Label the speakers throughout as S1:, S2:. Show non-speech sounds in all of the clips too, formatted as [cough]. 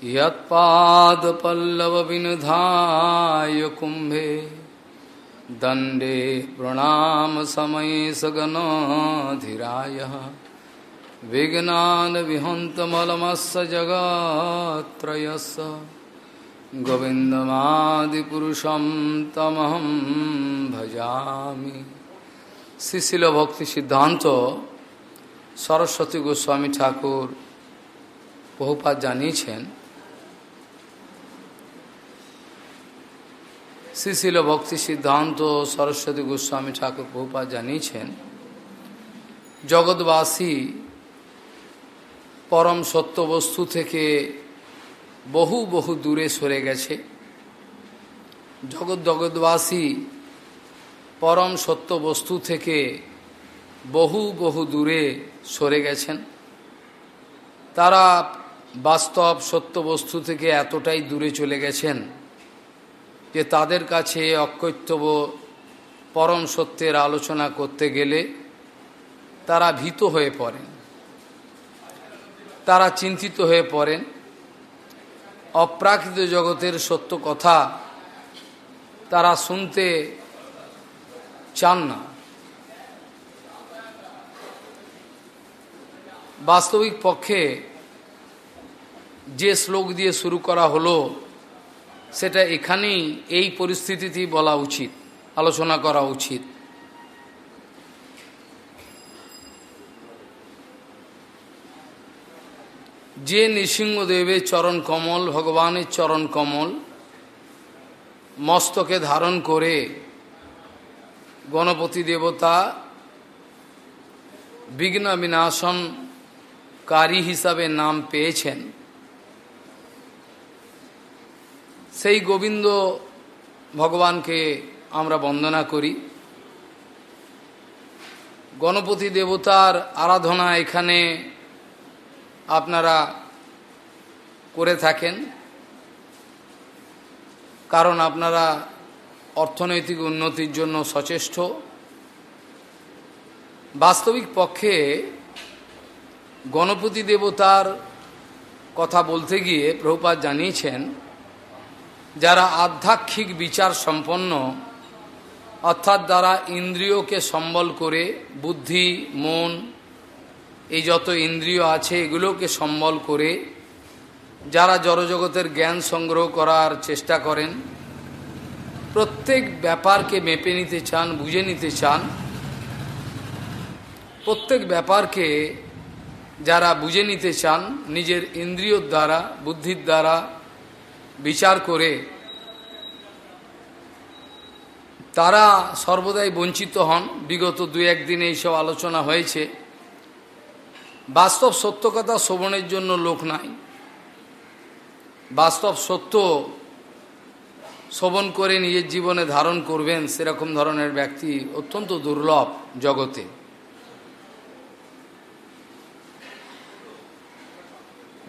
S1: यत्पादपल्लवविनुधाय कुम्भे दण्डे प्रणामसमये सगनाधिरायः विघ्नानविहन्तमलमस्य जगत्त्रयस्य गोविन्दमादिपुरुषं तमहं भजामि শ্রীশিল ভক্তি সিদ্ধান্ত সরস্বতী গোস্বামী ঠাকুর বহুপাত জানিয়েছেন শ্রীশিল ভক্তি সিদ্ধান্ত সরস্বতী গোস্বামী ঠাকুর বহুপা জানিয়েছেন, জগৎবাসী পরম সত্য বস্তু থেকে বহু বহু দূরে সরে গেছে। জগৎ জগৎবাসী পরম সত্য বস্তু থেকে বহু বহু দূরে সরে গেছেন। তারা বাস্তব সত্য বস্তু থেকে এতটাই দূরে চলে গেছেন যে তাদের কাছে অকৈত্যব পরম সত্যের আলোচনা করতে গেলে তারা ভীত হয়ে পড়েন। তারা চিন্তিত হয়ে পড়েন। অপ্রাকৃত জগতের সত্য কথা তারা শুনতে চান না। বাস্তবিক পক্ষে যে শ্লোক দিয়ে শুরু করা হলো সেটা এখানেই এই পরিস্থিতিতেই বলা উচিত, আলোচনা করা উচিত। যে নৃসিংহদেবের চরণ কমল, ভগবানের চরণ কমল, মস্তকে ধারণ করে গণপতি দেবতা বিঘ্ন বিনাশনকারী হিসাবে নাম পেয়েছেন। সেই গোবিন্দ ভগবানকে আমরা বন্দনা করি। গণপতি দেবতার আরাধনা এখানে আপনারা করে থাকেন। কারণ আপনারা অর্থনৈতিক উন্নতির জন্য সচেষ্ট। বাস্তবিক পক্ষে গণপতি দেবতার কথা বলতে গিয়ে প্রভুপাত জানিয়েছেন যারা আধ্যাত্মিক বিচার সম্পন্ন, অর্থাৎ দ্বারা ইন্দ্রিয়কে সম্বল করে, বুদ্ধি, মন, এই যত ইন্দ্রিয় আছে এগুলোকে সম্বল করে, যারা জড়জগতের জ্ঞান সংগ্রহ করার চেষ্টা করেন, প্রত্যেক ব্যাপারকে মেপে নিতে চান, বুঝে নিতে চান, প্রত্যেক ব্যাপারকে যারা বুঝে নিতে চান, নিজের ইন্দ্রিয়র দ্বারা, বুদ্ধির দ্বারা বিচার করে তারা সর্বদাই বঞ্চিত হন। বিগত দু একদিনে এইসব আলোচনা হয়েছে। বাস্তব সত্য কথা শ্রবণের জন্য লোক নাই। বাস্তব সত্য শ্রবণ করে নিজের জীবনে ধারণ করবেন সেরকম ধরনের ব্যক্তি অত্যন্ত দুর্লভ জগতে।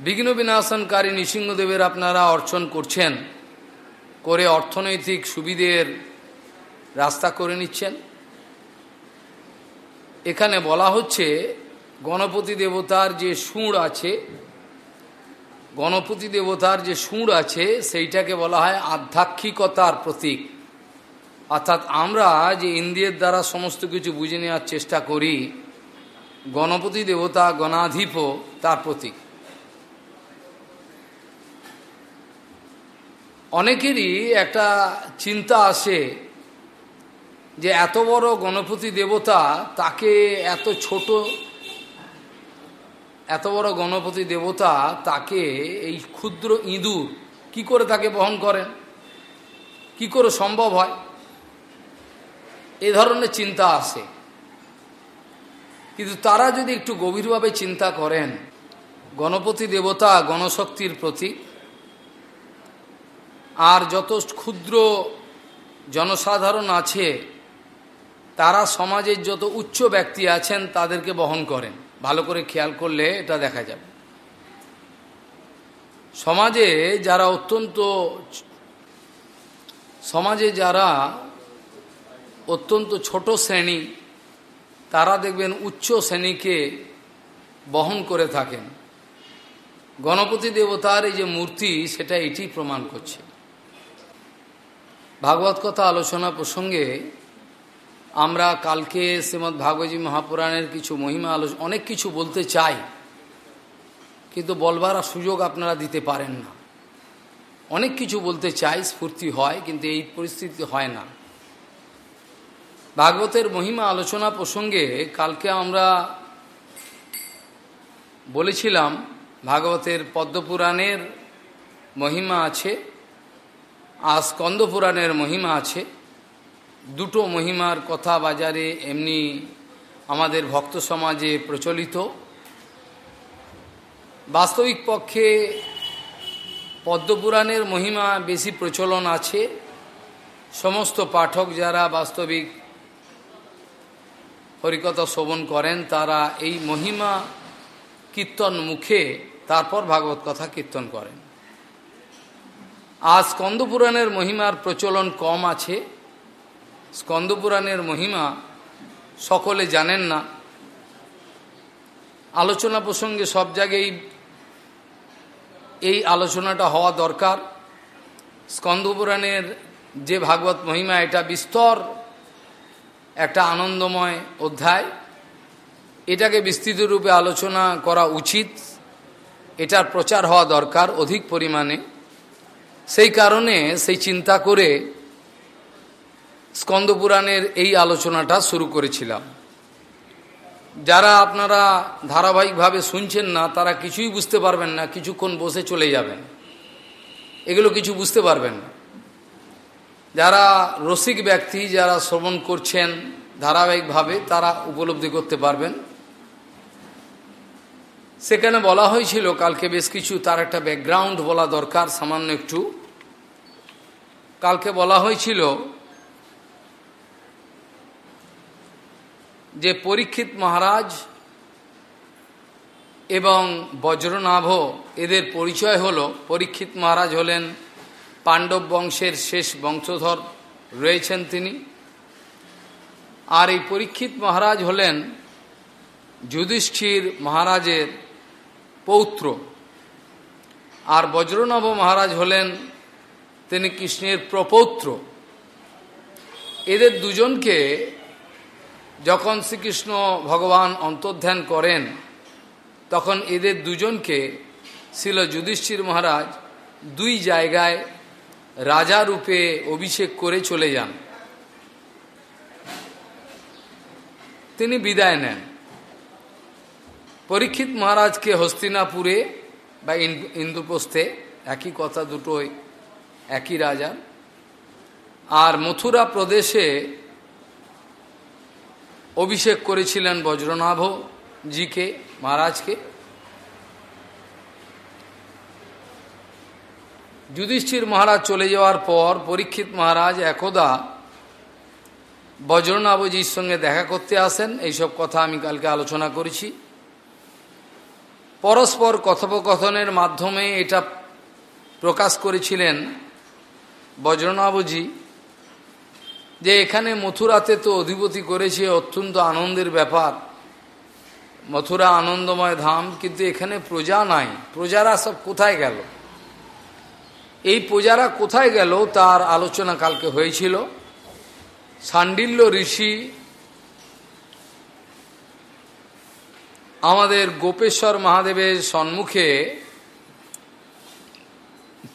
S1: বিঘ্ন বিনাশনকারী নৃসিংহদেবের আপনারা অর্চন করছেন, করে অর্থনৈতিক সুবিধের রাস্তা করে নিচ্ছেন। এখানে বলা হচ্ছে, গণপতি দেবতার যে সুর আছে, গণপতি দেবতার যে সুর আছে, সেইটাকে বলা হয় আধ্যাত্মিকতার প্রতীক। অর্থাৎ আমরা যে ইন্দ্রিয়ের দ্বারা সমস্ত কিছু বুঝে নেওয়ার চেষ্টা করি, গণপতি দেবতা গণাধিপ তার প্রতীক। অনেকেরই একটা চিন্তা আসে যে এত বড় গণপতি দেবতা তাকে এত ছোট, এত বড় গণপতি দেবতা তাকে এই ক্ষুদ্র ইঁদুর কি করে তাকে বহন করেন? কি করে সম্ভব হয়? এ ধরনের চিন্তা আসে। কিন্তু তারা যদি একটু গভীরভাবে চিন্তা করেন, গণপতি দেবতা গণশক্তির প্রতীক আর যত ক্ষুদ্র জনসাধারণ আছে, তারা সমাজের যত উচ্চ ব্যক্তি আছেন, তাদেরকে বহন করেন। ভালো করে খেয়াল করলে এটা দেখা যাবে। সমাজে যারা অত্যন্ত, সমাজে যারা অত্যন্ত ছোট শ্রেণি, তারা দেখবেন উচ্চ শ্রেণীকে বহন করে থাকেন। গণপতি দেবতার এই যে মূর্তি, সেটা এটি প্রমাণ করছে। ভাগবত কথা আলোচনা প্রসঙ্গে আমরা কালকে শ্রীমৎ ভাগবতী মহাপুরাণের কিছু মহিমা আলোচনা অনেক কিছু বলতে চাই, কিন্তু বলবার সুযোগ আপনারা দিতে পারেন না। অনেক কিছু বলতে চাই, স্ফূর্তি হয়, কিন্তু এই পরিস্থিতি হয় না। ভাগবতের মহিমা আলোচনা প্রসঙ্গে কালকে আমরা বলেছিলাম, ভাগবতের পদ্মপুরাণের মহিমা আছে। আর স্কন্দপুরাণের মহিমা আছে। দুটো মহিমার কথা বাজারে এমনি আমাদের ভক্ত সমাজে প্রচলিত। বাস্তবিক পক্ষে পদ্মপুরাণের মহিমা বেশি প্রচলন আছে। সমস্ত পাঠক যারা বাস্তবিক হরিকথা শ্রবণ করেন, তারা এই মহিমা কীর্তন মুখে, তারপর ভাগবত কথা কীর্তন করেন। আজ স্কন্দপুরাণের মহিমার প্রচলন কম আছে। স্কন্দপুরাণের মহিমা সকলে জানেন না। আলোচনা প্রসঙ্গে সব জায়গায় এই আলোচনাটা হওয়া দরকার। স্কন্দপুরাণের যে ভাগবত মহিমা, এটা বিস্তর একটা আনন্দময় অধ্যায়। এটাকে বিস্তৃত রূপে আলোচনা করা উচিত। এটার প্রচার হওয়া দরকার অধিক পরিমাণে। সেই কারণে সেই চিন্তা করে স্কন্দপুরাণের এই আলোচনাটা শুরু করেছিলাম। যারা আপনারা ধারাবাহিকভাবে শুনছেন না, তারা কিছুই বুঝতে পারবেন না, কিছুক্ষণ বসে চলে যাবেন। এগুলো কিছু বুঝতে পারবেন না। যারা রসিক ব্যক্তি, যারা শ্রবণ করছেন ধারাবাহিকভাবে, তারা উপলব্ধি করতে পারবেন। সেখানে বলা হয়েছিল, কালকে বেশ কিছু, তার একটা ব্যাকগ্রাউন্ড বলা দরকার, সামান্য একটু। কালকে বলা হয়েছিল যে পরীক্ষিত মহারাজ এবং বজ্রনাভ, এদের পরিচয় হল, পরীক্ষিত মহারাজ হলেন পাণ্ডব বংশের শেষ বংশধর রয়েছেন তিনি। আর এই পরীক্ষিত মহারাজ হলেন যুধিষ্ঠির মহারাজের পৌত্র। আর বজ্রনব মহারাজ হলেন তিনি কৃষ্ণের প্রপৌত্র। এদের দুজনকে যখন শ্রীকৃষ্ণ ভগবান অন্তর্ধ্যান করেন, তখন এদের দুজনকে ছিল যুধিষ্ঠির মহারাজ দুই জায়গায় রাজা রূপে অভিষেক করে চলে যান। তিনি বিদায় নেন। পরীক্ষিত মহারাজকে হস্তিনাপুরে বা ইন্দুপ্রস্থে, একই কথা দুটোই একই রাজা। আর মথুরা প্রদেশে অভিষেক করেছিলেন বজ্রনাভ জিকে, মহারাজকে। যুধিষ্ঠির মহারাজ চলে যাওয়ার পর পরীক্ষিত মহারাজ একদা বজ্রনাভজির সঙ্গে দেখা করতে আসেন। এইসব কথা আমি কালকে আলোচনা করেছি। পরস্পর কথোপকথনের মাধ্যমে এটা প্রকাশ করেছিলেন বজ্রনাভজি যে এখানে মথুরাতে তো অধিপতি করেছে, অত্যন্ত আনন্দের ব্যাপার। মথুরা আনন্দময় ধাম, কিন্তু এখানে প্রজা নাই। প্রজারা সব কোথায় গেল? এই প্রজারা কোথায় গেল, তার আলোচনা কালকে হয়েছিল। সান্ডিল্য ঋষি আমাদের গোপেশ্বর মহাদেবের সম্মুখে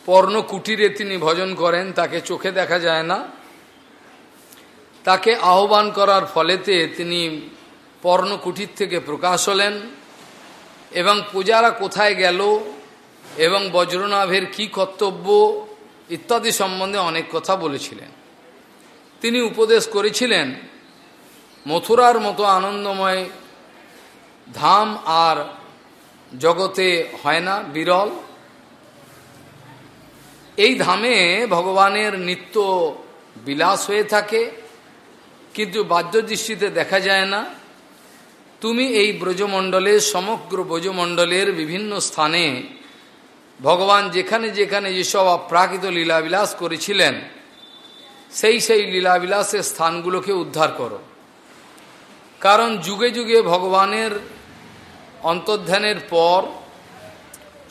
S1: পর্ণ কুটিরে তিনি ভজন করেন, তাকে চোখে দেখা যায় না। তাকে আহ্বান করার ফলেতে তিনি পর্ণকুটির থেকে প্রকাশ হলেন এবং পূজারা কোথায় গেল এবং বজ্রনাভের কি কর্তব্য ইত্যাদি সম্বন্ধে অনেক কথা বলেছিলেন। তিনি উপদেশ করেছিলেন, মথুরার মতো আনন্দময় ধাম আর জগতে হয় না বিরল। এই ধামে ভগবানের নিত্য বিলাস হয়ে থাকে, কিন্তু বাহ্য দৃষ্টিতে দেখা যায় না। তুমি এই ব্রজমণ্ডলের, সমগ্র ব্রজমণ্ডলের বিভিন্ন স্থানে ভগবান যেখানে যেখানে যেসব অপ্রাকৃত লীলাবিলাস করেছিলেন, সেই সেই লীলাবিলাসের স্থানগুলোকে উদ্ধার করো। কারণ যুগে যুগে ভগবানের অন্তর্ধানের পর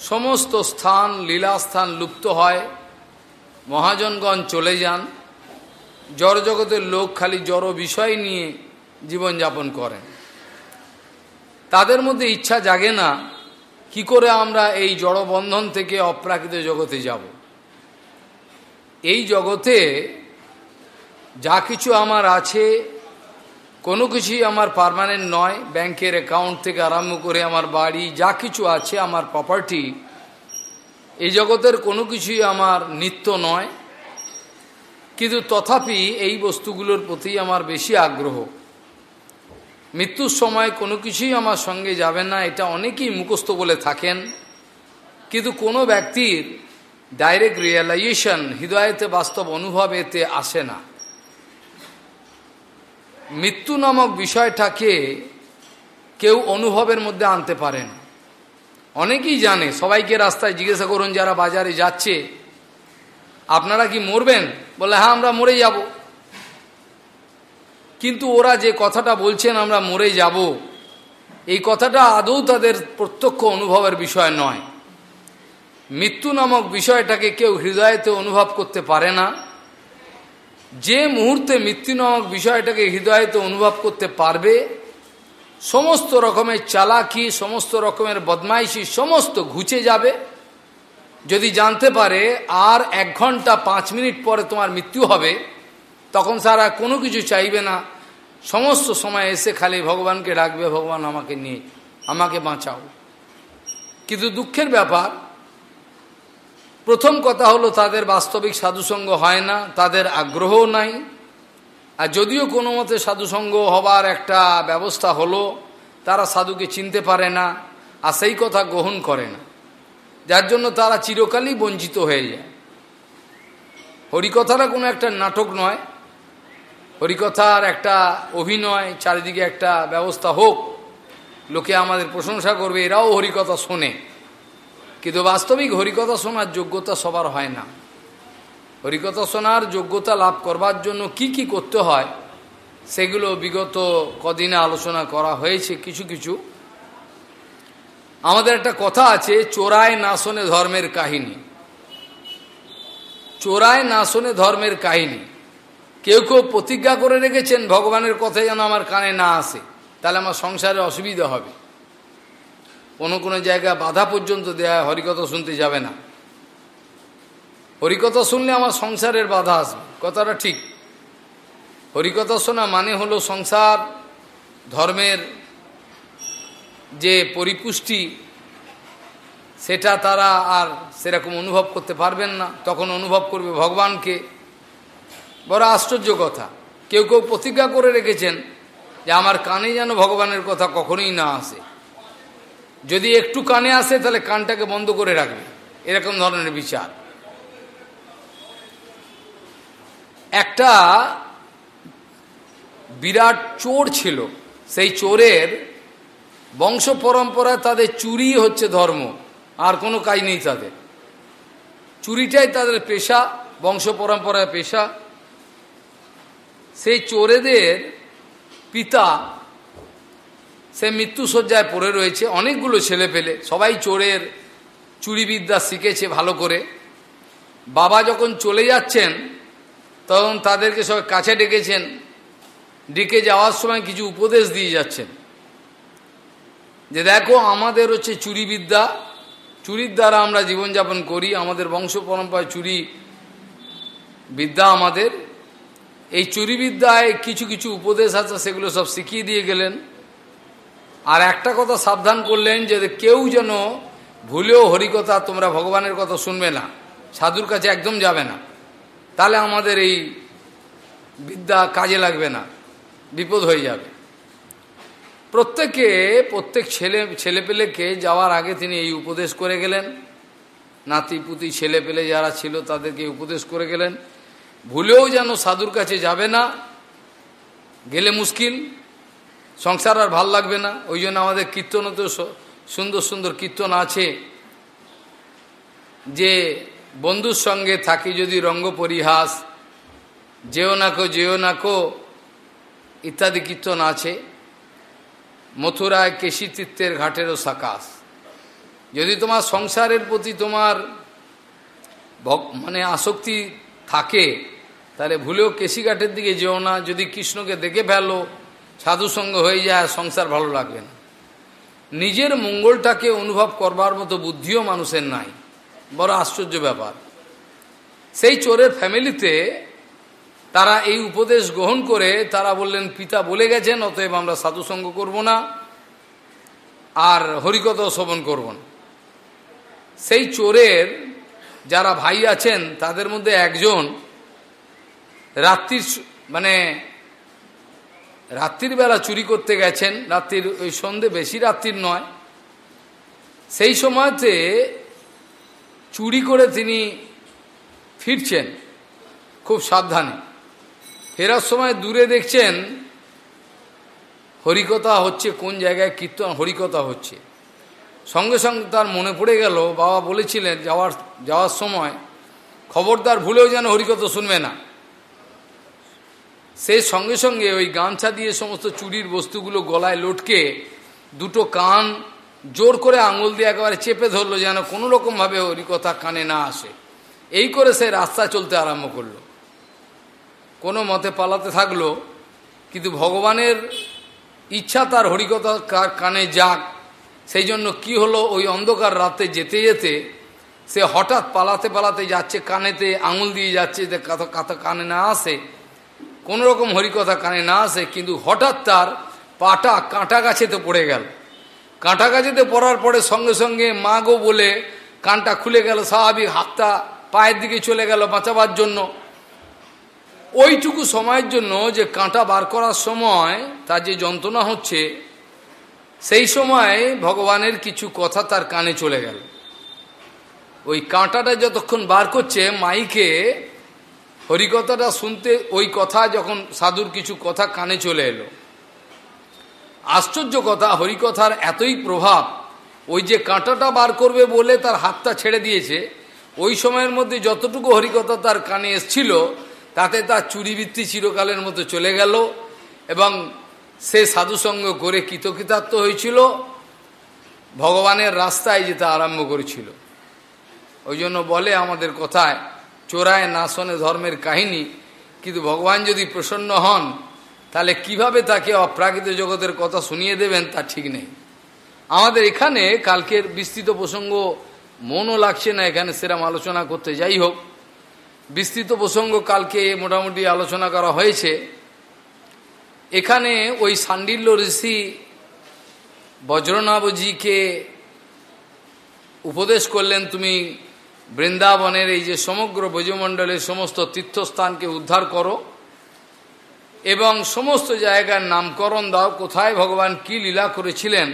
S1: সমস্ত স্থান, লীলাস্থান লুপ্ত হয়। মহাজনগণ চলে যান। জড়জগতের লোক খালি জড় বিষয় নিয়ে জীবনযাপন করেন। তাদের মধ্যে ইচ্ছা জাগে না, কি করে আমরা এই জড়বন্ধন থেকে অপ্রাকৃত জগতে যাব। এই জগতে যা কিছু আমার আছে, কোনো কিছুই আমার পারমানেন্ট নয়। ব্যাংকের অ্যাকাউন্ট থেকে আরম্ভ করে আমার বাড়ি, যা কিছু আছে আমার প্রপার্টি এই জগতের কোনো কিছুই আমার নিত্য নয়, কিন্তু তথাপি এই বস্তুগুলোর প্রতি আমার বেশি আগ্রহ। মৃত্যুর সময় কোনো কিছুই আমার সঙ্গে যাবে না, এটা অনেকেই মুখস্থ বলে থাকেন, কিন্তু কোনো ব্যক্তির ডাইরেক্ট রিয়েলাইজেশন হৃদয়তে বাস্তব অনুভব এতে আসে না। মৃত্যু নামক বিষয়টাকে কেউ অনুভবের মধ্যে আনতে পারেন। অনেকেই জানে, সবাইকে রাস্তায় জিজ্ঞাসা করুন যারা বাজারে যাচ্ছে, আপনারা কি মরবেন? বলে হ্যাঁ আমরা মরে যাব। কিন্তু ওরা যে কথাটা বলছেন, আমরা মরে যাব, এই কথাটা আদৌ তাদের প্রত্যক্ষ অনুভবের বিষয় নয়। মৃত্যু নামক বিষয়টাকে কেউ হৃদয়তে অনুভব করতে পারে না। যে মুহূর্তে মৃত্যু নামক বিষয়টাকে হৃদয়তে অনুভব করতে পারবে সমস্ত রকমের চালাকি, সমস্ত রকমের বদমাইশি, সমস্ত ঘুচে যাবে। যদি জানতে পারে আর এক ঘণ্টা পাঁচ মিনিট পরে তোমার মৃত্যু হবে, তখন সারা কোনো কিছু চাইবে না। সমস্ত সময় এসে খালি ভগবানকে ডাকবে, ভগবান আমাকে নিয়ে, আমাকে বাঁচাও। কিন্তু দুঃখের ব্যাপার, প্রথম কথা হলো তাদের বাস্তবিক সাধুসঙ্গ হয় না, তাদের আগ্রহও নাই আর যদিও কোনো মতে সাধুসঙ্গ হবার একটা ব্যবস্থা হলো, তারা সাধুকে চিনতে পারে না, আর সেই কথা গ্রহণ করে না। যার জন্য তারা চিরকালই বঞ্চিত হয়ে যায়। হরিকথাটা কোনো একটা নাটক নয়। হরিকথার একটা অভিনয়, চারিদিকে একটা ব্যবস্থা হোক, লোকে আমাদের প্রশংসা করবে, এরাও হরিকথা শোনে। কিন্তু বাস্তবিক হরিকথা শোনার যোগ্যতা সবার হয় না। হরিকথা শোনার যোগ্যতা লাভ করবার জন্য কি কি করতে হয়, সেগুলো বিগত কদিনে আলোচনা করা হয়েছে কিছু কিছু। আমাদের একটা কথা আছে চোরায় না শোনে ধর্মের কাহিনী। চোরায় না শোনে ধর্মের কাহিনী। কেউ কেউ প্রতিজ্ঞা করে রেখেছেন, ভগবানের কথা যেন আমার কানে না আসে, তাহলে আমার সংসারে অসুবিধা হবে। কোনো কোনো জায়গায় বাধা পর্যন্ত দেয়া হরিকথা শুনতে যাবে না। হরিকথা শুনলে আমার সংসারের বাধা আসবে। কথাটা ঠিক। হরিকথা শোনা মানে হলো সংসার, ধর্মের যে পরিপুষ্টি, সেটা তারা আর সেরকম অনুভব করতে পারবেন না। তখন অনুভব করবে ভগবানকে। বড় আশ্চর্য কথা। কেউ কেউ প্রতিজ্ঞা করে রেখেছেন যে আমার কানে যেন ভগবানের কথা কখনোই না আসে। যদি একটু কানে আসে তাহলে কানটাকে বন্ধ করে রাখবে। এরকম ধরনের বিচার। একটা বিরাট চোর ছিল। সেই চোরের বংশ পরম্পরায় তাদের চুরি হচ্ছে ধর্ম, আর কোনো কাজ নেই তাদের। চুরিটাই তাদের পেশা, বংশ পরম্পরায় পেশা। সেই চোরেদের পিতা, সে মৃত্যুসজ্জায় পড়ে রয়েছে, অনেকগুলো ছেলে পেলে। সবাই চোরের চুরিবিদ্যা শিখেছে ভালো করে। বাবা যখন চলে যাচ্ছেন তখন তাদেরকে সবাই কাছে ডেকেছেন। ডেকে যাওয়ার সময় কিছু উপদেশ দিয়ে যাচ্ছেন। যে দেখো, আমাদের হচ্ছে চুরিবিদ্যা। চুরির দ্বারা আমরা জীবনযাপন করি, আমাদের বংশ পরম্পরায় চুরি বিদ্যা আমাদের। এই চুরিবিদ্যায় কিছু কিছু উপদেশ আছে, সেগুলো সব শিখিয়ে দিয়ে গেলেন। আর একটা কথা সাবধান করলেন যে কেউ যেন ভুলেও হরিকথা তোমরা ভগবানের কথা শুনবে না, সাধুর কাছে একদম যাবে না। তাহলে আমাদের এই বিদ্যা কাজে লাগবে না, বিপদ হয়ে যাবে। প্রত্যেকে, প্রত্যেক ছেলে, ছেলেপেলেকে যাওয়ার আগে তিনি এই উপদেশ করে গেলেন। নাতি, পুতি ছেলে পেলে যারা ছিল তাদেরকে উপদেশ করে গেলেন। ভুলেও যেন সাধুর কাছে যাবে না, গেলে মুশকিল, সংসার আর ভালো লাগবে না। ওই জন্য আমাদের কীর্তনও তো সুন্দর সুন্দর কীর্তন আছে। যে বন্ধুর সঙ্গে থাকি যদি রঙ্গ পরিহাস যেও নাকো যেও নাকো ইত্যাদি কীর্তন আছে। মথুরায় কেশিতীর্থের ঘাটেরও সাকাশ। যদি তোমার সংসারের প্রতি তোমার মানে আসক্তি থাকে, তাহলে ভুলেও কেশিঘাটের দিকে যেও না। যদি কৃষ্ণকে দেখে ফেলো সাধুসঙ্গ হয়ে যায়, সংসার ভালো লাগবে না। নিজের মঙ্গলটাকে অনুভব করবার মতো বুদ্ধিও মানুষের নাই। বড় আশ্চর্য ব্যাপার। সেই চোরের ফ্যামিলিতে তারা এই উপদেশ গ্রহণ করে তারা বললেন, পিতা বলে গেছেন, অতএব আমরা সাধুসঙ্গ করব না আর হরিকথা শ্রবণ করব না। সেই চোরের যারা ভাই আছেন, তাদের মধ্যে একজন রাত্রির মানে রাত্রির বেলা চুরি করতে গেছেন। রাত্রির, ওই সন্ধে বেশি রাত্রির নয়। সেই সময়তে চুরি করে তিনি ফিরছেন, খুব সাবধানে। ফেরার সময় দূরে দেখছেন, হরিকথা হচ্ছে, কোন জায়গায় কীর্তন, হরিকথা হচ্ছে। সঙ্গে সঙ্গে তার মনে পড়ে গেল, বাবা বলেছিলেন, যাওয়ার যাওয়ার সময় খবরদার ভুলেও যেন হরিকথা শুনবে না। সে সঙ্গে সঙ্গে ওই গামছা দিয়ে সমস্ত চুরির বস্তুগুলো গলায় লটকে দুটো কান জোর করে আঙুল দিয়ে একেবারে চেপে ধরলো যেন কোনো রকমভাবে হরিকথা কানে না আসে। এই করে সে রাস্তা চলতে আরম্ভ করল। কোনো মতে পালাতে থাকল, কিন্তু ভগবানের ইচ্ছা তার হরিকথা কানে যাক, সেই জন্য কি হলো ওই অন্ধকার রাতে যেতে যেতে সে হঠাৎ পালাতে পালাতে যাচ্ছে, কানেতে আঙুল দিয়ে যাচ্ছে যে কাথা কাথা কানে না আসে, কোনো রকম হরিকথা কানে না আসে, কিন্তু হঠাৎ তার পাটা কাঁটা গাছেতে পড়ে গেল। কাঁটা গাছেতে পড়ার পরে সঙ্গে সঙ্গে মা গো বলে কানটা খুলে গেল, স্বাভাবিক হাতটা পায়ের দিকে চলে গেল বাঁচাবার জন্য। ওইটুকু সময়ের জন্য যে কাঁটা বার করার সময়, তার যে যন্ত্রণা হচ্ছে, সেই সময় ভগবানের কিছু কথা তার কানে চলে গেল। ওই কাঁটাটা যতক্ষণ বার করছে, মাইকে হরিকথাটা শুনতে ওই কথা যখন সাধুর কিছু কথা কানে চলে এলো। আশ্চর্য কথা, হরিকথার এতই প্রভাব, ওই যে কাঁটাটা বার করবে বলে তার হাতটা ছেড়ে দিয়েছে, ওই সময়ের মধ্যে যতটুকু হরিকথা তার কানে এসছিল, তাতে তার চুরিবৃত্তি চিরকালের মতো চলে গেল এবং সে সাধুসঙ্গ করে কৃতকৃতার্থ হয়েছিল, ভগবানের রাস্তায় যেতে আরম্ভ করেছিল। ওই জন্য বলে আমাদের কথায়, চোরায় না শোনে ধর্মের কাহিনী, কিন্তু ভগবান যদি প্রসন্ন হন তাহলে কীভাবে তাকে অপ্রাকৃত জগতের কথা শুনিয়ে দেবেন তা ঠিক নেই। আমাদের এখানে কালকের বিস্তৃত প্রসঙ্গ মনও লাগছে না এখানে সেরাম আলোচনা করতে। যাই হোক, বিস্তৃত প্রসঙ্গ কালকে মোটামুটি আলোচনা করা হয়েছে। এখানে ওই সান্ডিল্য ঋষি বজ্রনাভজিকে উপদেশ করলেন, তুমি বৃন্দাবনের এই যে সমগ্র ব্রজমণ্ডলের সমস্ত তীর্থস্থানকে উদ্ধার করো। এবং সমস্ত জায়গার নামকরণ দাও। কোথায় ভগবান কি লীলা করেছিলেন?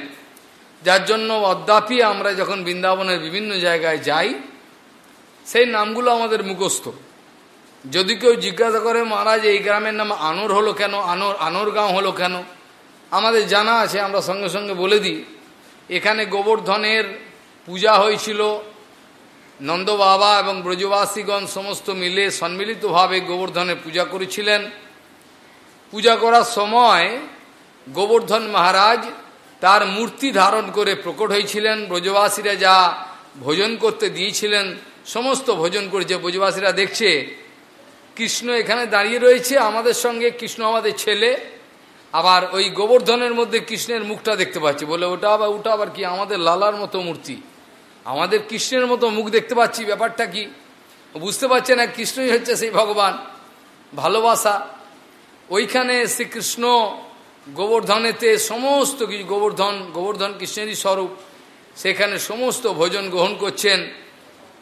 S1: যার জন্য অদ্যাপি আমরা যখন বৃন্দাবনের বিভিন্ন জায়গায় যাই, সেই নামগুলো আমাদের মুখস্থ। যদি কেউ জিজ্ঞাসা করে, মহারাজ, এই গ্রামের নাম আনোর হলো কেন? আনোর আনোর গাঁও হলো কেন? আমাদের জানা আছে, আমরা সঙ্গে সঙ্গে বলে দিই। এখানে গোবর্ধনের পূজা হয়েছিল। নন্দ বাবা এবং ব্রজবাসীগণ সমস্ত মিলে সম্মিলিতভাবে গোবর্ধনের পূজা করেছিলেন। পূজা করার সময় গোবর্ধন মহারাজ তার মূর্তি ধারণ করে প্রকট হয়েছিলেন। ব্রজবাসীরা যা ভোজন করতে দিয়েছিলেন, সমস্ত ভোজন করে যে ব্রজবাসীরা দেখছে, কৃষ্ণ এখানে দাঁড়িয়ে রয়েছে, আমাদের সঙ্গে কৃষ্ণ আমাদের ছেলে, আবার ওই গোবর্ধনের মধ্যে কৃষ্ণের মুখটা দেখতে পাচ্ছি। বলে, ওটা আবার ওটা আবার কি? আমাদের লালার মতো মূর্তি। আমাদের কৃষ্ণের মতো মুখ দেখতে পাচ্ছি, ব্যাপারটা কি? বুঝতে পারছে না, কৃষ্ণই হচ্ছে সেই ভগবান। ভালোবাসা। ওইখানে শ্রীকৃষ্ণ গোবর্ধনেতে সমস্ত কিছু, গোবর্ধন গোবর্ধন কৃষ্ণেরই স্বরূপ, সেখানে সমস্ত ভোজন গ্রহণ করছেন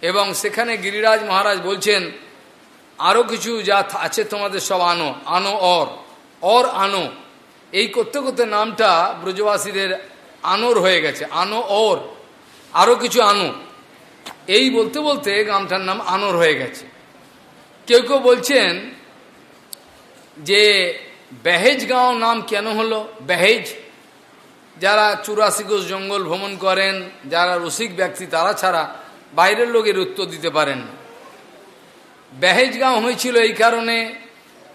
S1: এবং সেখানে গিরিরাজ মহারাজ বলছেন আরও কিছু যা আছে তোমাদের সব আনো আনো অর অর আনো। এই করতে করতে নামটা ব্রজবাসীদের আনোর হয়ে গেছে, আনো অর আরও কিছু আনো। এই বলতে বলতে গ্রামটার নাম আনোর হয়ে গেছে। কেউ কেউ বলছেন যে বেহেজ গাঁও নাম কেন হলো? বেহেজ? যারা চুরাশি কোষ জঙ্গল ভ্রমণ করেন, যারা রসিক ব্যক্তি, তারা ছাড়া বাইরের লোকের উত্তর দিতে পারেন না। বেহেজ গাঁও হয়েছিল এই কারণে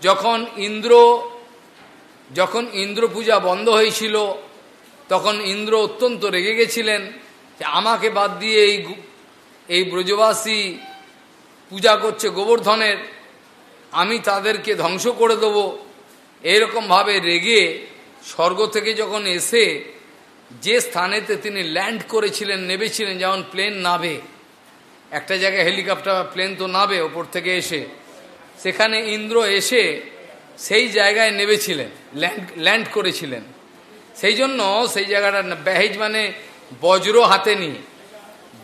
S1: যখন ইন্দ্র যখন ইন্দ্র পূজা বন্ধ হয়েছিল, তখন ইন্দ্র অত্যন্ত রেগে গেছিলেন যে আমাকে বাদ দিয়ে এই এই ব্রজবাসী পূজা করছে গোবর্ধনের। আমি তাদেরকে ধ্বংস করে দেব। এইরকমভাবে রেগে স্বর্গ থেকে যখন এসে যে স্থানেতে তিনি ল্যান্ড করেছিলেন, নেবেছিলেন, যেমন প্লেন নাবে একটা জায়গায় হেলিকপ্টার প্লেন তো নাবে ওপর থেকে এসে। সেখানে ইন্দ্র এসে সেই জায়গায় নেবেছিলেন, ল্যান্ড ল্যান্ড করেছিলেন। সেই জন্য সেই জায়গাটা ব্যাহেজ মানে বজ্র হাতে নিয়ে।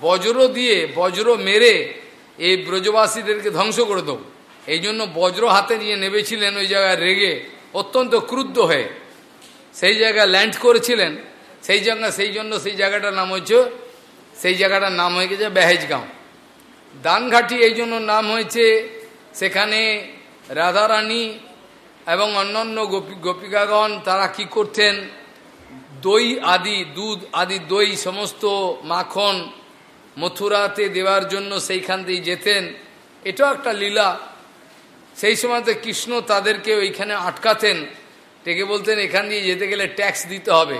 S1: বজ্র দিয়ে বজ্র মেরে এই ব্রজবাসীদেরকে ধ্বংস করে দেব। এই জন্য বজ্র হাতে নিয়ে নেবেছিলেন ওই জায়গায় রেগে, অত্যন্ত ক্রুদ্ধ হয়ে। সেই জায়গায় ল্যান্ড করেছিলেন। সেই জায়গা সেই জন্য সেই জায়গাটার নাম হচ্ছে সেই জায়গাটার নাম হয়ে গেছে বেহেজগাঁও। দানঘাটি এই জন্য নাম হয়েছে সেখানে রাধারানী এবং অন্যান্য গোপী গোপিকাগণ তারা কি করতেন? দই আদি, দুধ আদি, দই সমস্ত মাখন মথুরাতে দেওয়ার জন্য সেইখান দিয়ে যেতেন। এটাও একটা লীলা। সেই সময়তে কৃষ্ণ তাদেরকে ওইখানে আটকাতেন, ডেকে বলতেন, এখান দিয়ে যেতে গেলে ট্যাক্স দিতে হবে,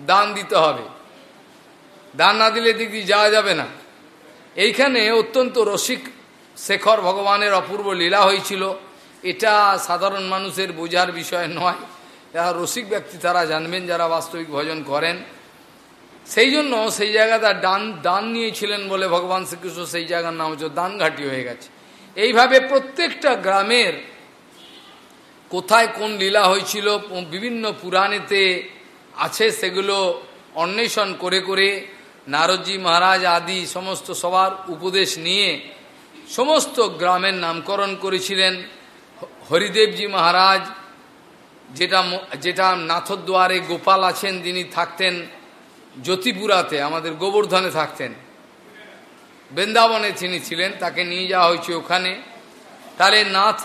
S1: দান দিতে হবে। দান না দিলে দিক দিয়ে যাওয়া যাবে না। এইখানে অত্যন্ত রসিক শেখর ভগবানের অপূর্ব লীলা হয়েছিল। এটা সাধারণ মানুষের বোঝার বিষয় নয়। যারা রসিক ব্যক্তি, তারা জানবেন যারা বাস্তবিক ভজন করেন। সেই জন্য সেই জায়গাটা ডান দান নিয়েছিলেন বলে ভগবান শ্রীকৃষ্ণ সেই জায়গার নাম হচ্ছে দানঘাটি হয়ে গেছে। এইভাবে প্রত্যেকটা গ্রামের কোথায় কোন লীলা হয়েছিল, বিভিন্ন পুরাণেতে আছে সেগুলো অন্বেষণ করে করে নারদজি মহারাজ আদি সমস্ত সবার উপদেশ নিয়ে সমস্ত গ্রামের নামকরণ করেছিলেন। হরিদেবজি মহারাজ, যেটা যেটা নাথদ্বারে গোপাল আছেন তিনি থাকতেন জ্যোতিপুরাতে, আমাদের গোবর্ধনে থাকতেন। বৃন্দাবনে তিনি ছিলেন, তাকে নিয়ে যাওয়া হয়েছে ওখানে। তাহলে নাথ,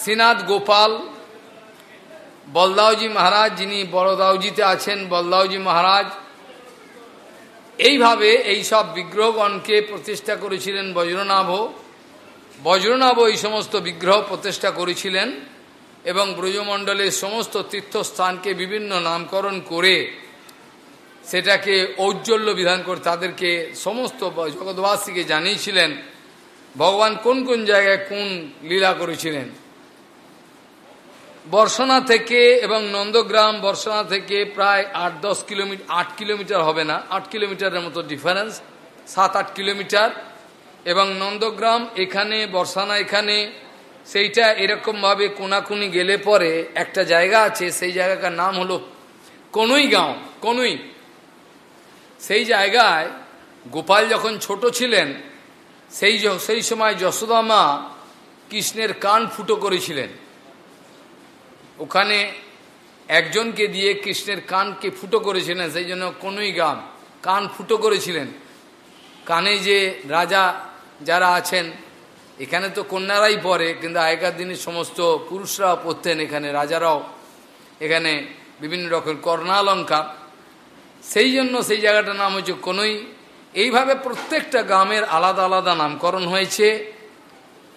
S1: শ্রীনাথ গোপাল, বলদাওজি মহারাজ, যিনি বড়দাওজিতে আছেন, বলদাওজি মহারাজ, এইভাবে এই সব বিগ্রহগণকে প্রতিষ্ঠা করেছিলেন বজ্রনাভ। বজ্রনাভ এই সমস্ত বিগ্রহ প্রতিষ্ঠা করেছিলেন এবং ব্রজমণ্ডলের সমস্ত তীর্থস্থানকে বিভিন্ন নামকরণ করে সেটাকে ঔজ্জ্বল্য বিধান করে তাদেরকে সমস্ত জগৎবাসীকে জানিয়েছিলেন, ভগবান কোন কোন জায়গায় কোন লীলা করেছিলেন? বর্ষনা থেকে এবং নন্দগ্রাম বর্ষনা থেকে প্রায় আট দশ কিলোমিটার আট কিলোমিটার হবে না, আট কিলোমিটারের মতো ডিফারেন্স সাত আট কিলোমিটার। এবং নন্দগ্রাম এখানে, বর্ষানা এখানে, সেইটা এরকমভাবে কোনাকুনি গেলে পরে একটা জায়গা আছে, সেই জায়গাটার নাম হলো কনুই গাঁও কনুই। সেই জায়গায় গোপাল যখন ছোট ছিলেন, সেই সেই সময় যশোদামা কৃষ্ণের কান ফুটো করেছিলেন। ওখানে একজনকে দিয়ে কৃষ্ণের কানকে ফুটো করেছিলেন, সেই জন্য কোনোই গাম কান ফুটো করেছিলেন। কানে যে রাজা যারা আছেন, এখানে তো কন্যারাই পরে, কিন্তু আগেকার দিনে সমস্ত পুরুষরাও পড়তেন এখানে, রাজারাও। এখানে বিভিন্ন রকম কর্ণালঙ্কার। সেই জন্য সেই জায়গাটার নাম হচ্ছে কোনোই। এইভাবে প্রত্যেকটা গ্রামের আলাদা আলাদা নামকরণ হয়েছে।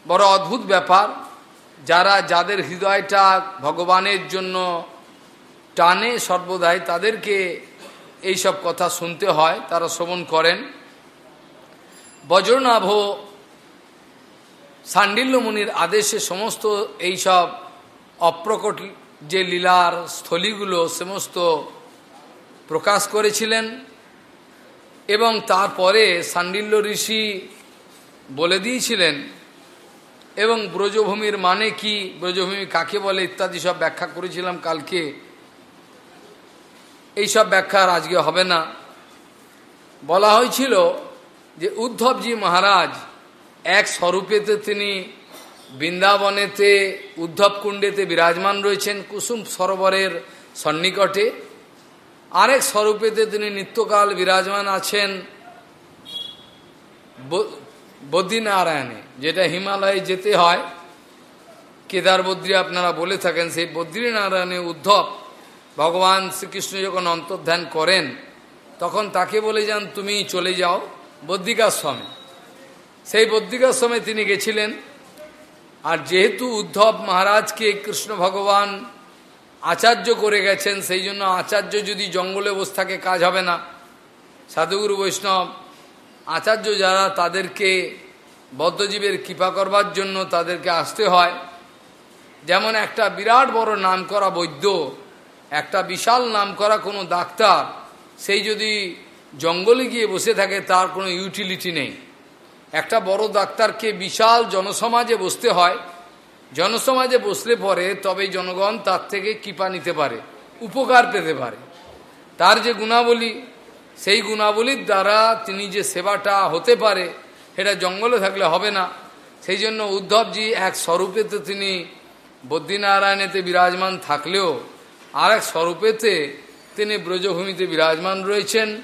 S1: বড় অদ্ভুত ব্যাপার। যারা, যাদের হৃদয়টা ভগবানের জন্য টানে সর্বদাই, তাদেরকে এই সব কথা শুনতে হয়, তারা শ্রবণ করেন। বজ্রনাভ সান্ডিল্য মুনির আদেশে সমস্ত এই সব অপ্রকট যে লীলার স্থলীগুলো, সমস্ত প্রকাশ করেছিলেন এবং তারপরে সান্ডিল্য ঋষি বলে দিয়েছিলেন, এবং ব্রজভূমির মানে কি? ব্রজভূমি কাকে বলে? ইত্যাদি সব ব্যাখ্যা করেছিলাম কালকে। এই সব ব্যাখ্যা আজকে হবে না। বলা হয়েছিল যে উদ্ধবজি মহারাজ এক স্বরূপেতে তিনি বৃন্দাবনেতে উদ্ধব কুণ্ডেতে বিরাজমান রয়েছেন কুসুম সরোবরের সন্নিকটে। আরেক স্বরূপেতে তিনি নিত্যকাল বিরাজমান আছেন বদ্রীনারায়ণে, যেটা হিমালয়ে যেতে হয়। কেদার বদ্রী আপনারা বলে থাকেন, সেই বদ্রীনারায়ণে উদ্ধব ভগবান শ্রীকৃষ্ণ যখন অন্তর্ধান করেন, তখন তাকে বলে যান, তুমি চলে যাও বদ্রিকাশ্রমে। সেই বদ্রিকাশ্রমে তিনি গেছিলেন। আর যেহেতু উদ্ধব মহারাজকে কৃষ্ণ ভগবান আচার্য করে গেছেন, সেই জন্য আচার্য যদি জঙ্গলে বসে থাকে, কাজ হবে না। সাধুগুরু বৈষ্ণব, আচার্য যারা, তাদেরকে বদ্ধজীবের কৃপা করবার জন্য তাদেরকে আসতে হয়। যেমন একটা বিরাট বড় নাম করা বৈদ্য, একটা বিশাল নাম করা কোনো ডাক্তার, সেই যদি জঙ্গলে গিয়ে বসে থাকে, তার কোনো ইউটিলিটি নেই। একটা বড় ডাক্তারকে বিশাল জনসমাজে বসতে হয় জনসমাজে বসলে পরে তবে জনগণ তার থেকে কৃপা নিতে পারে, উপকার পেতে পারে। তার যে গুণাবলী, সেই গুণাবলীর দ্বারা তিনি যে সেবাটা হতে পারে, সেটা জঙ্গলে থাকলে হবে না। সেই জন্য উদ্ধবজি এক স্বরূপেতে তিনি বদ্রীনারায়ণেতে বিরাজমান থাকলেও আর এক স্বরূপেতে তিনি ব্রজভূমিতে বিরাজমান রয়েছেন।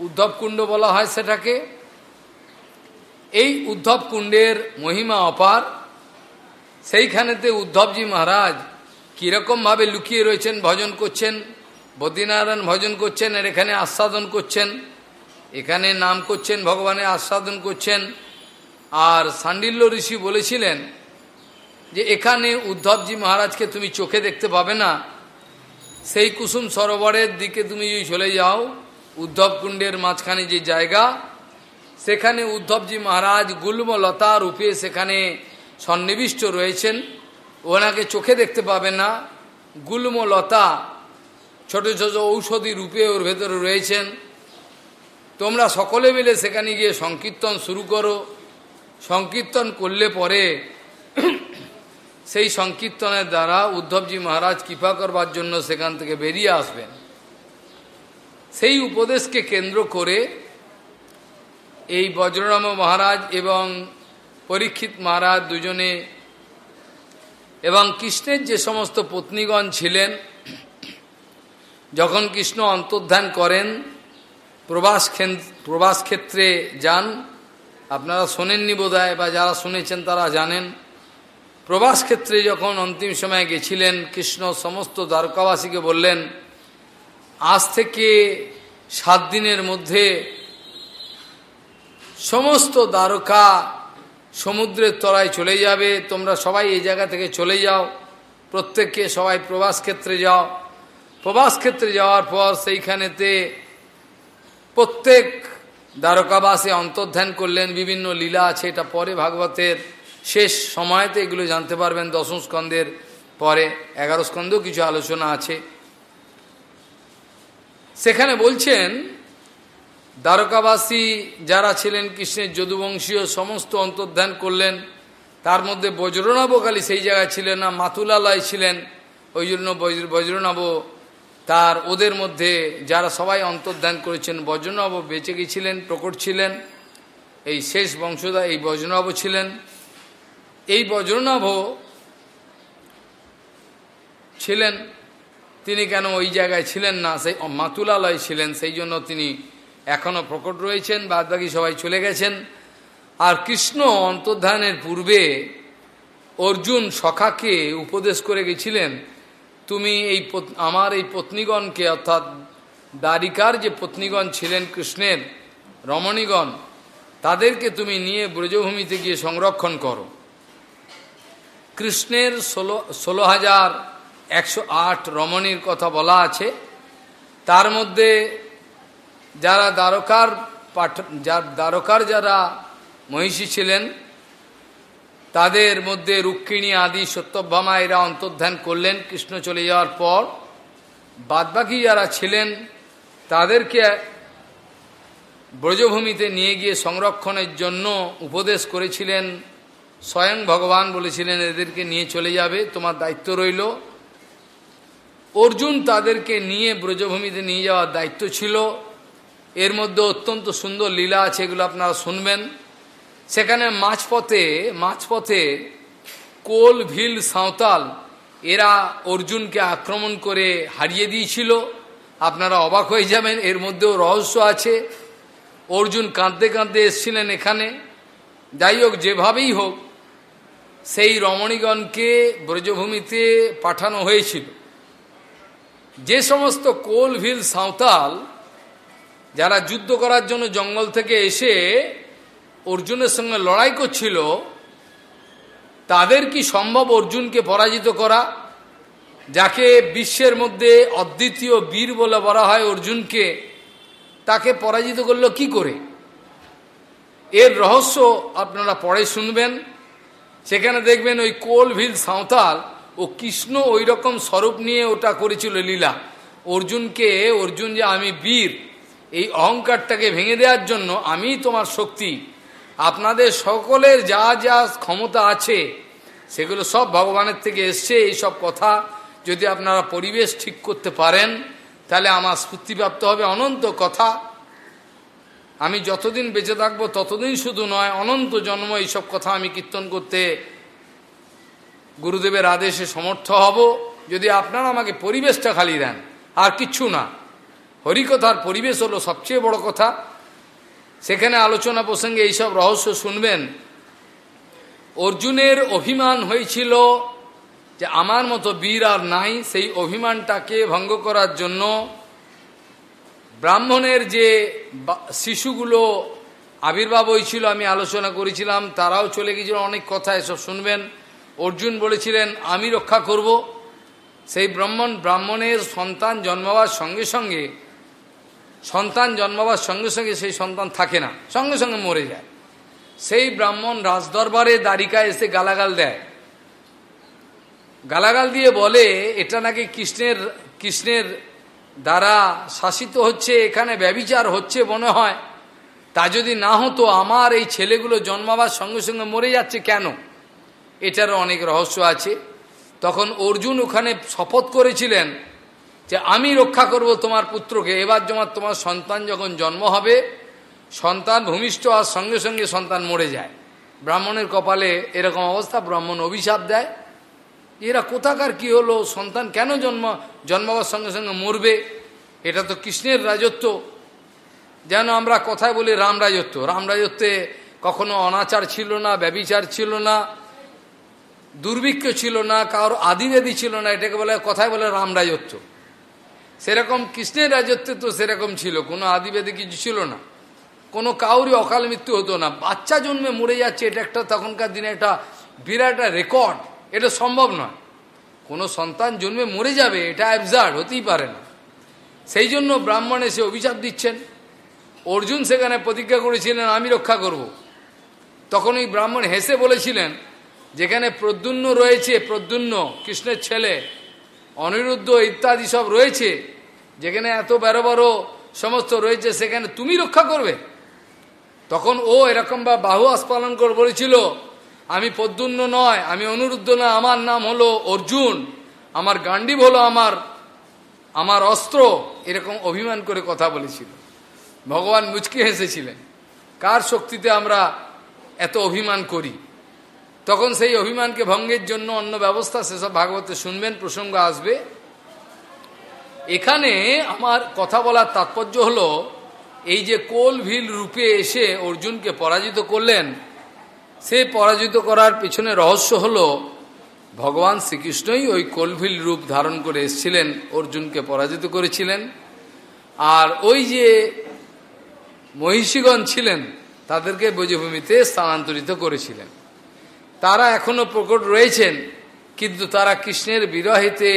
S1: উদ্ধব কুণ্ড বলা হয় সেটাকে। এই উদ্ধব কুণ্ডের মহিমা অপার। সেইখানেতে উদ্ধবজি মহারাজ কীরকমভাবে লুকিয়ে রয়েছেন, ভজন করছেন, বদ্রীনারায়ণ ভজন করছেন, আর এখানে আস্বাদন করছেন, এখানে নাম করছেন, ভগবানের আস্বাদন করছেন। আর সান্ডিল্য ঋষি বলেছিলেন যে, এখানে উদ্ধবজি মহারাজকে তুমি চোখে দেখতে পাবে না। সেই কুসুম সরোবরের দিকে তুমি যদি চলে যাও, উদ্ধব কুণ্ডের মাঝখানে যে জায়গা, সেখানে উদ্ধবজি মহারাজ গুল্মলতা রূপে সেখানে সন্নিবিষ্ট রয়েছেন। ওনাকে চোখে দেখতে পাবে না। গুল্মলতা ছোট ছোট ঔষধি রূপে ওর ভেতরে রয়েছেন। তোমরা সকলে মিলে সেখানে গিয়ে সংকীর্তন শুরু করো। সংকীর্তন করলে পরে [clears throat] সেই সংকীর্তনের দ্বারা উদ্ধবজি মহারাজ কৃপা করবার জন্য সেখান থেকে বেরিয়ে আসবেন। সেই উপদেশকে কেন্দ্র করে এই বজ্ররাম মহারাজ এবং পরীক্ষিত মহারাজ দুজনে এবং কৃষ্ণের যে সমস্ত পত্নীগণ ছিলেন, যখন কৃষ্ণ অন্তর্ধান করেন, প্রবাস প্রবাস ক্ষেত্রে যান, আপনারা শোনেননি বোধ বা যারা শুনেছেন তারা জানেন, প্রবাস ক্ষেত্রে যখন অন্তিম সময়ে গেছিলেন, কৃষ্ণ সমস্ত দ্বারকাবাসীকে বললেন, আজ থেকে সাত দিনের মধ্যে সমস্ত দ্বারকা সমুদ্রের তলায় চলে যাবে, তোমরা সবাই এই জায়গা থেকে চলে যাও, প্রত্যেককে সবাই প্রবাস ক্ষেত্রে যাও। প্রবাস ক্ষেত্রে যাওয়ার পর সেইখানেতে প্রত্যেক দ্বারকাবাসে অন্তর্ধান করলেন, বিভিন্ন লীলা আছে, এটা পরে ভাগবতের শেষ সময়তে এগুলো জানতে পারবেন, দশম স্কন্ধের পরে, এগারো স্কন্ধেও কিছু আলোচনা আছে। সেখানে বলছেন দ্বারকাবাসী যারা ছিলেন কৃষ্ণের যদুবংশীয় সমস্ত অন্তর্ধান করলেন, তার মধ্যে বজ্রনাবকালী সেই জায়গায় ছিলেন না মাতুলালয় ছিলেন, ওই জন্য বজ্রনাব তার ওদের মধ্যে যারা সবাই অন্তর্ধান করেছেন বজ্রনব বেঁচে গিয়েছিলেন প্রকট ছিলেন, এই শেষ বংশধা এই বজ্রনব ছিলেন। এই বজ্রনভ ছিলেন, তিনি কেন ওই জায়গায় ছিলেন না, সেই মাতুলালয় ছিলেন, সেই জন্য তিনি এখনও প্রকট রয়েছেন, বাদবাকি সবাই চলে গেছেন। আর কৃষ্ণ অন্তর্ধানের পূর্বে অর্জুন সখাকে উপদেশ করে গেছিলেন, তুমি এই আমার এই পত্নীগণকে অর্থাৎ দ্বারিকার যে পত্নীগণ ছিলেন কৃষ্ণের রমণীগণ, তাদেরকে তুমি নিয়ে ব্রজভূমিতে গিয়ে সংরক্ষণ করো। কৃষ্ণের ষোলো ষোলো হাজার একশো আট রমণীর কথা বলা আছে। তার মধ্যে যারা দ্বারকার পাঠ, যার দ্বারকার যারা মহিষী ছিলেন, তাদের মধ্যে রুক্মিণী আদি সত্যভামা এরা অন্তর্ধান করলেন কৃষ্ণ চলে যাওয়ার পর। বাদবাকি যারা ছিলেন, তাদেরকে ব্রজভূমিতে নিয়ে গিয়ে সংরক্ষণের জন্য উপদেশ করেছিলেন। স্বয়ং ভগবান বলেছিলেন, এদেরকে নিয়ে চলে যাবে, তোমার দায়িত্ব রইল। অর্জুন তাদেরকে নিয়ে ব্রজভূমিতে নিয়ে যাওয়ার দায়িত্ব ছিল। এর মধ্যে অত্যন্ত সুন্দর লীলা আছে, এগুলো আপনারা শুনবেন। সেখানে মাঝপথে মাঝপথে কোল, ভিল, সাঁওতাল, এরা অর্জুনকে আক্রমণ করে হারিয়ে দিয়েছিল। আপনারা অবাক হয়ে যাবেন, এর মধ্যেও রহস্য আছে। অর্জুন কাঁদতে কাঁদতে এসছিলেন এখানে। যাই হোক, যেভাবেই হোক, সেই রমণীগণকে ব্রজভূমিতে পাঠানো হয়েছিল। যে সমস্ত কোল, ভিল, সাঁওতাল যারা যুদ্ধ করার জন্য জঙ্গল থেকে এসে অর্জুনের সঙ্গে লড়াই করছিল, তাদের কি সম্ভব অর্জুনকে পরাজিত করা? যাকে বিশ্বের মধ্যে অদ্বিতীয় বীর বলে বলা হয় অর্জুনকে, তাকে পরাজিত করল কি করে? এর রহস্য আপনারা পরে শুনবেন। সেখানে দেখবেন ওই কোলভিল সাঁওতাল ও কৃষ্ণ ওই রকম স্বরূপ নিয়ে ওটা করেছিল লীলা। অর্জুনকে, অর্জুন যে আমি বীর এই অহংকারটাকে ভেঙে দেওয়ার জন্য আমি তোমার শক্তি। আপনাদের সকলের যা যা ক্ষমতা আছে, সেগুলো সব ভগবানের থেকে এসছে। এই সব কথা যদি আপনারা পরিবেশ ঠিক করতে পারেন, তাহলে আমার স্ফূর্তিপ্রাপ্ত হবে অনন্ত কথা। আমি যতদিন বেঁচে থাকব ততদিন শুধু নয়, অনন্ত জন্ম এইসব কথা আমি কীর্তন করতে গুরুদেবের আদেশে সমর্থ হব। যদি আপনারা আমাকে পরিবেশটা খালি দেন, আর কিচ্ছু না। হরিকথার পরিবেশ হলো সবচেয়ে বড় কথা। সেখানে আলোচনা প্রসঙ্গে এইসব রহস্য শুনবেন। অর্জুনের অভিমান হয়েছিল যে আমার মতো বীর আর নাই, সেই অভিমানটাকে ভঙ্গ করার জন্য ব্রাহ্মণের যে শিশুগুলো আবির্ভাব হয়েছিল, আমি আলোচনা করেছিলাম, তারাও চলে গিয়েছিল, অনেক কথা এসব শুনবেন। অর্জুন বলেছিলেন, আমি রক্ষা করব। সেই ব্রাহ্মণ, ব্রাহ্মণের সন্তান জন্মাবার সঙ্গে সঙ্গে সন্তান জন্মাবার সঙ্গে সঙ্গে সেই সন্তান থাকে না, সঙ্গে সঙ্গে মরে যায়। সেই ব্রাহ্মণ রাজদরবারে দ্বারিকায় এসে গালাগাল দেয়। গালাগাল দিয়ে বলে, এটা নাকি কৃষ্ণের কৃষ্ণের দ্বারা শাসিত হচ্ছে, এখানে ব্যবিচার হচ্ছে মনে হয়। তা যদি না হতো, আমার এই ছেলেগুলো জন্মাবার সঙ্গে সঙ্গে মরে যাচ্ছে কেন? এটারও অনেক রহস্য আছে। তখন অর্জুন ওখানে শপথ করেছিলেন যে আমি রক্ষা করব তোমার পুত্রকে। এবার জমা তোমার সন্তান যখন জন্ম হবে, সন্তান ভূমিষ্ঠ আর সঙ্গে সঙ্গে সন্তান মরে যায়। ব্রাহ্মণের কপালে এরকম অবস্থা, ব্রাহ্মণ অভিশাপ দেয়। এরা কোথাকার, কি হলো? সন্তান কেন জন্ম, জন্মাবার সঙ্গে সঙ্গে মরবে? এটা তো কৃষ্ণের রাজত্ব। যেন আমরা কথায় বলি রাম রাজত্ব। রাম রাজত্বে কখনো অনাচার ছিল না ব্যবিচার ছিল না, দুর্ভিক্ষ ছিল না কারোর আদিবেদী ছিল না। এটাকে বলে, কথায় বলে রাম রাজত্ব। সেরকম কৃষ্ণের রাজত্বে তো সেরকম ছিল, কোনো আদিবেদী কিছু ছিল না। কোনো কাউরই অকাল মৃত্যু হতো না। বাচ্চা জন্মে মরে যাচ্ছে, এটা একটা তখনকার দিনে একটা বিরাট রেকর্ড। এটা সম্ভব নয়। কোনো সন্তান জন্মে মরে যাবে, এটা অ্যাবজার্ড হতেই পারে না। সেই জন্য ব্রাহ্মণ এসে অভিশাপ দিচ্ছেন। অর্জুন সেখানে প্রতিজ্ঞা করেছিলেন, আমি রক্ষা করব। তখন ওই ব্রাহ্মণ হেসে বলেছিলেন, যেখানে প্রদ্যুন্ন রয়েছে প্রদ্যুন্ন কৃষ্ণের ছেলে অনিরুদ্ধ ইত্যাদি সব রয়েছে। যেখানে এত বড় বড় সমস্ত রয়েছে, সেখানে তুমি রক্ষা করবে। তখন ও এরকম বা বাহু আস্পালন করে বলেছিল, আমি পদ্যুন্ন নয়, আমি অনুরুদ্ধ না, আমার নাম হলো অর্জুন, আমার গান্ডীব হলো আমার আমার অস্ত্র, এরকম অভিমান করে কথা বলেছিল। ভগবান মুচকি হেসেছিলেন, কার শক্তিতে আমরা এত অভিমান করি? তখন সেই অভিমানকে ভঙ্গের জন্য অন্য ব্যবস্থা, সেসব ভাগবতে শুনবেন, প্রসঙ্গ আসবে। এখানে আমার কথা বলার তাৎপর্য হলো, এই যে কোল ভিল রূপে এসে অর্জুনকে পরাজিত করলেন, সে পরাজিত করার পিছনে রহস্য হল, ভগবান শ্রীকৃষ্ণই ওই কোলভিল রূপ ধারণ করে এসেছিলেন, অর্জুনকে পরাজিত করেছিলেন। আর ওই যে মহিষীগণ ছিলেন, তাদেরকে বৈজভূমিতে স্থানান্তরিত করেছিলেন। তারা এখনও প্রকট রয়েছেন, কিন্তু তারা কৃষ্ণের বিরহিতে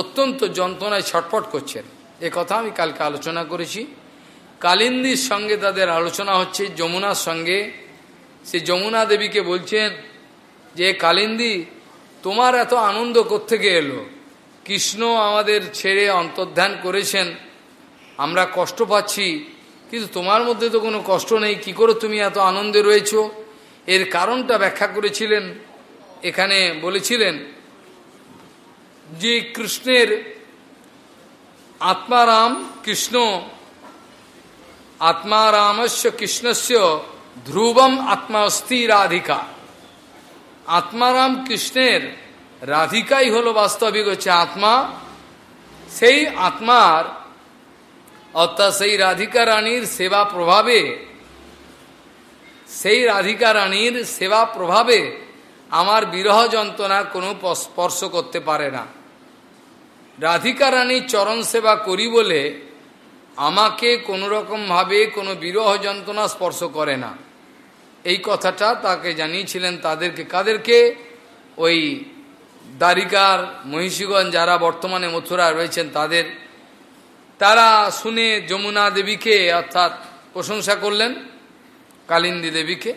S1: অত্যন্ত যন্ত্রণায় ছটফট করছেন। এ কথা আমি কালকে আলোচনা করেছি। কালিন্দির সঙ্গে তাদের আলোচনা হচ্ছে, যমুনার সঙ্গে। সে যমুনা দেবীকে বলছেন যে, কালিন্দি, তোমার এত আনন্দ কোত্থেকে এলো? কৃষ্ণ আমাদের ছেড়ে অন্তর্ধান করেছেন। আমরা কষ্ট পাচ্ছি, কিন্তু তোমার মধ্যে তো কোনো কষ্ট নেই। কি করে তুমি এত আনন্দে রয়েছ? এর কারণটা ব্যাখ্যা করেছিলেন, এখানে বলেছিলেন যে কৃষ্ণের আত্মারাম কৃষ্ণ আত্মারামস্য কৃষ্ণস্য ধ্রুবম আত্মা অস্থি রাধিকা। আত্মারাম কৃষ্ণের রাধিকাই হল বাস্তবিক হচ্ছে আত্মা। সেই আত্মার, অর্থাৎ সেই রাধিকা রানীর সেবা প্রভাবে সেই রাধিকা রানীর সেবা প্রভাবে আমার বিরহ যন্ত্রণা কোনো স্পর্শ করতে পারে না। রাধিকা রানীর চরণ সেবা করি বলে আমাকে কোনো রকমভাবে কোনো বিরহ যন্ত্রণা স্পর্শ করে না। এই কথাটা তাকে জানিয়েছিলেন তাদেরকে, কাদেরকে? ওই দ্বারিকার মহিষীগণ যারা বর্তমানে মথুরা রয়েছেন তাদের। তারা শুনে যমুনা দেবীকে অর্থাৎ প্রশংসা করলেন। কালিন্দী দেবীকে